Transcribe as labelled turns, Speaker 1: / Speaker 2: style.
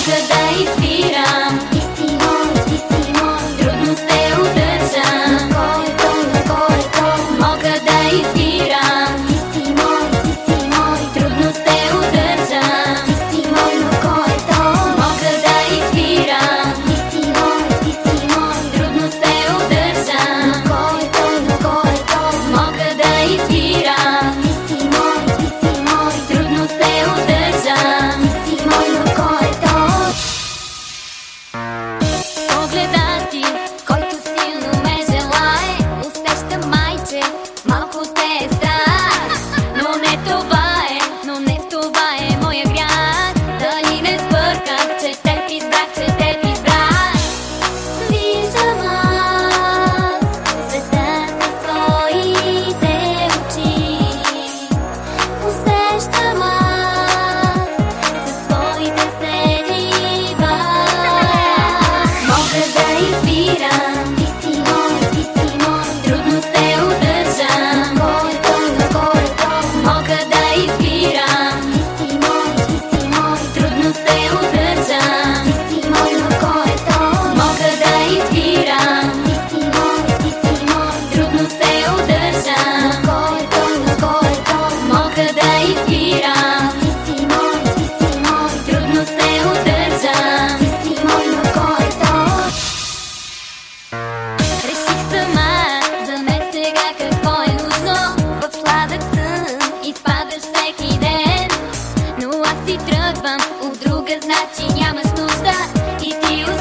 Speaker 1: мога да избирам. Истимон, Истимон Трудно се удържам. Нагоре, долу, нагоре, долу Мога да избирам. Малко те е страх. си тръгвам, от друга значи нямаш нужда и ти остава.